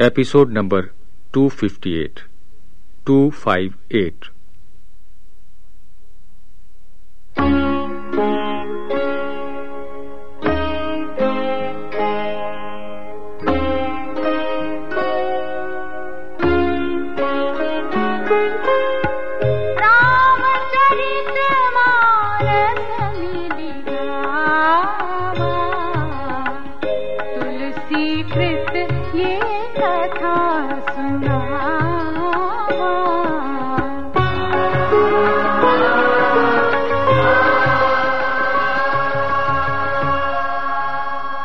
episode number 258 258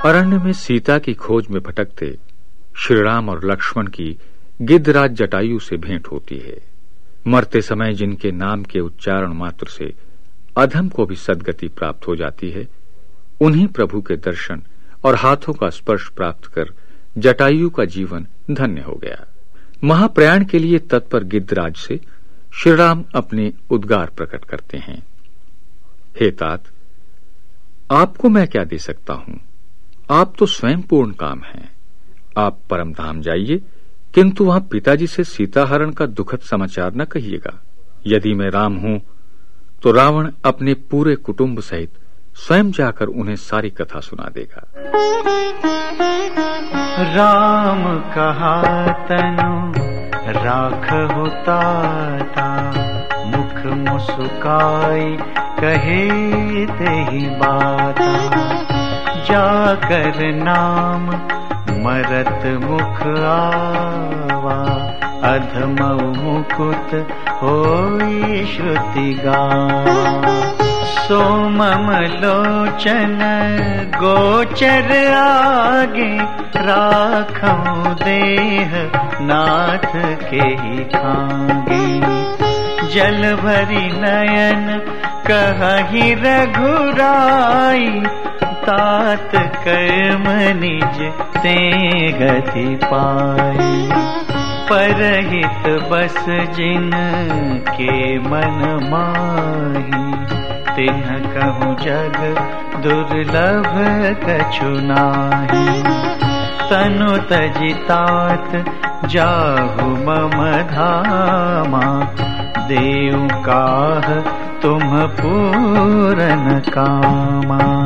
अरण्य में सीता की खोज में भटकते श्रीराम और लक्ष्मण की गिद्धराज जटायु से भेंट होती है। मरते समय जिनके नाम के उच्चारण मात्र से अधम को भी सदगति प्राप्त हो जाती है, उन्हीं प्रभु के दर्शन और हाथों का स्पर्श प्राप्त कर जटायु का जीवन धन्य हो गया। महाप्रयाण के लिए तत्पर गिद्धराज से श्रीराम अपने उद्गार प्रकट करते हैं। हे तात, आपको मैं क्या दे सकता हूँ? आप तो स्वयं पूर्ण काम हैं। आप परम धाम जाइए, किंतु वहाँ पिताजी से सीताहरण का दुखद समाचार न कहिएगा। यदि मैं राम हूँ तो रावण अपने पूरे कुटुंब सहित स्वयं जाकर उन्हें सारी कथा सुना देगा। राम कहा तनु, राख होता मुख मुस्काई कहे ते ही बाता। जाकर नाम मरत मुख आवा। अधम मुकुत हो श्रुति सोमम लोचन गोचर आगे राखो देह नाथ के ही खागे जल भरी नयन कही रघुराई तात कर्म निज ते गति पाई। परहित बस जिन के मन माही। तिन्ह कहूँ जग दुर्लभ कछु नाही। तनु तजितात जाहु मम धामा। देव काह तुम पूरन कामा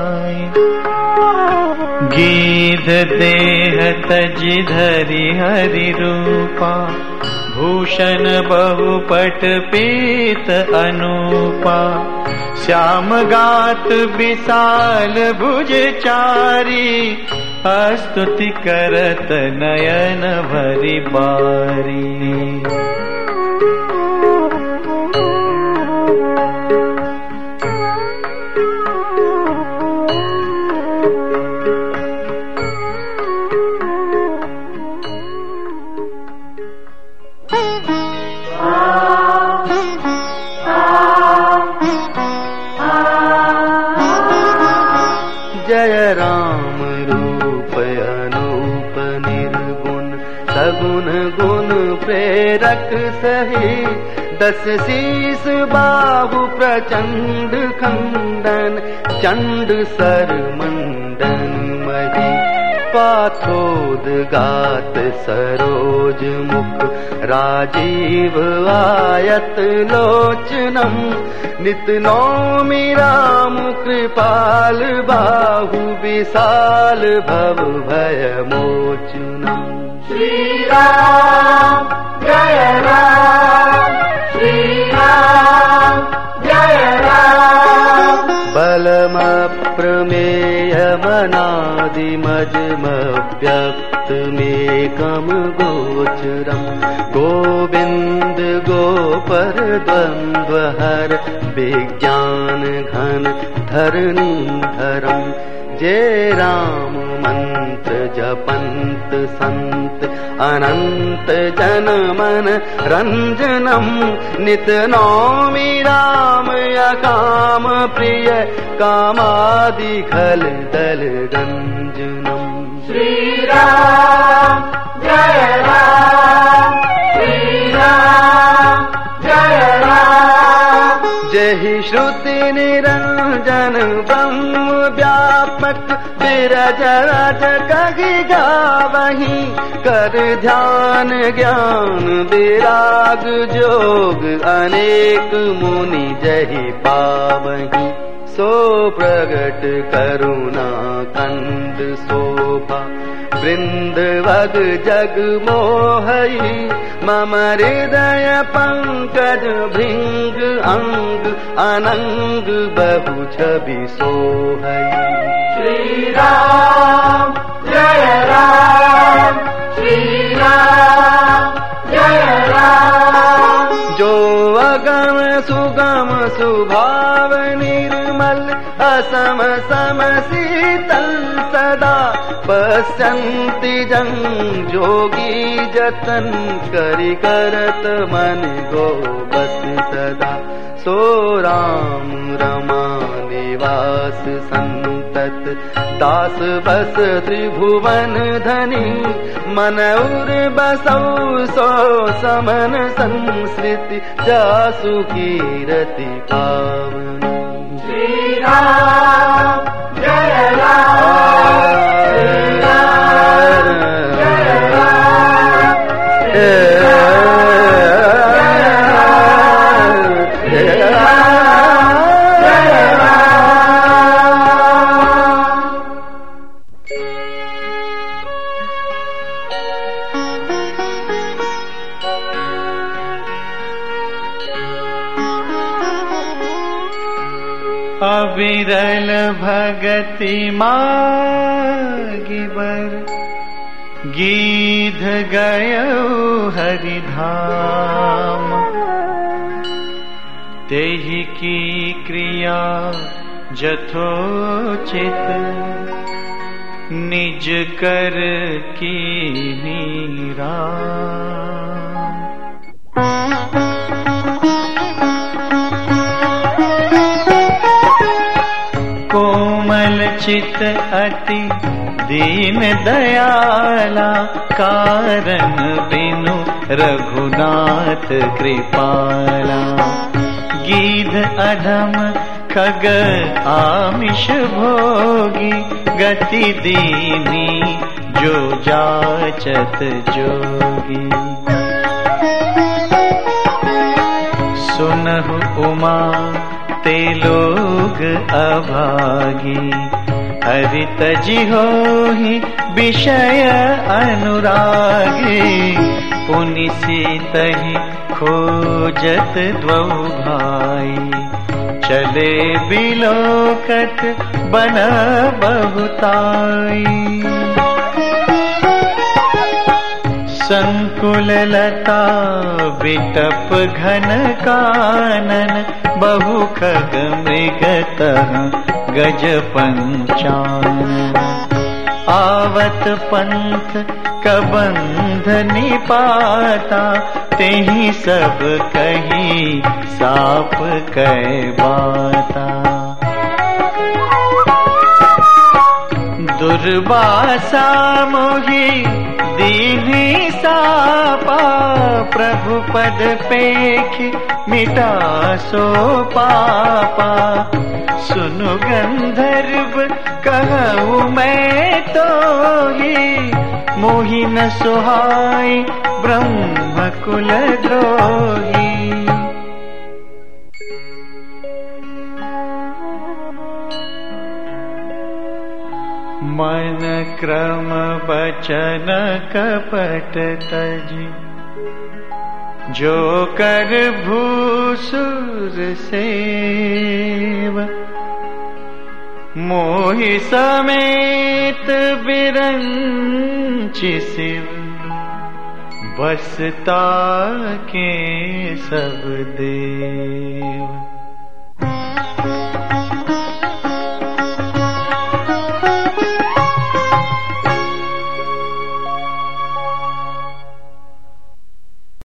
गीध देह तज धरि हरि रूपा भूषण बहुपट पीत अनुपा। श्याम गात विशाल भुज चारी। अस्तुति करत नयन भरि बारी सही। दस शीस बाहु प्रचंड खंडन चंड सर मंडन मही। पाथोद गात सरोज मुख राजीव आयत लोचनम। नित नौमि राम कृपाल बाहु विशाल भव भय मोचनम। श्री राम जय राम श्री राम जय राम बलम प्रमेय मनादिमजम व्यक्त मेकम गोचरम गोविंद गोपर द्वंद्व हर जय राम मन्त्र जपन्त सन्त अनन्त जन मन रञ्जनम्। नित नौमि राम काम प्रिय कामादि खल दल रञ्जनम्। श्रीराम जय राम श्रीराम जय राम। जय श्रुति निरञ्जन ब्रह्म व्यापक विरज रज कहि गावहि कर ध्यान ज्ञान विराग जोग अनेक मुनि जहि पावहि। सो प्रगट करुणा कन्द शोभा वृन्दवग जग मोहयि मम हृदय पङ्कज भृङ्ग अङ्ग अनङ्ग बहु छवि सोहयि श्रीराम जय राम श्रीराम जय राम जो अगम सुगम सुभाव निर्मल असम सम शीतल सदा पश्यन्ति जं जोगी जतन करि करत मन गो बस सदा। सो राम निवास सन्तत। दास बस त्रिभुवन धनी मन उर बसौ सो समन संस्कृति जासु कीरति पावन। श्रीराम जय भगति मागिबर गीध गय हरिधाम। तेहि की क्रिया जथोचित निज कर की नीरा चित अति दीन दयाला कारण बिनु रघुनाथ कृपाला। गीध अधम खग आमिष भोगी गति दीनी जो जाचत जोगी। सुनहु उमा ते लोग अभागी हरित जिहो ही विषय अनुरागी पुनि सीतहि खोजत द्वौ भाई। चले बिलोकत बन बहुताई। संकुल लता विटप घन कानन बहु खग मृगत गज पंचान। आवत पंथ कबंध निपाता तेही सब कही साप कै बाता। दुर्वासा मोही दीनी सापा प्रभु पद पेख मिटा सो पापा। सुनु गंधर्व कहूँ मैं तो ही मोही न सुहाई ब्रह्म कुल द्रोही। मन क्रम बचन कपट तजी जो कर भूसुर सेव मोहि समेत बिरंचि शिव। बसता के सब देव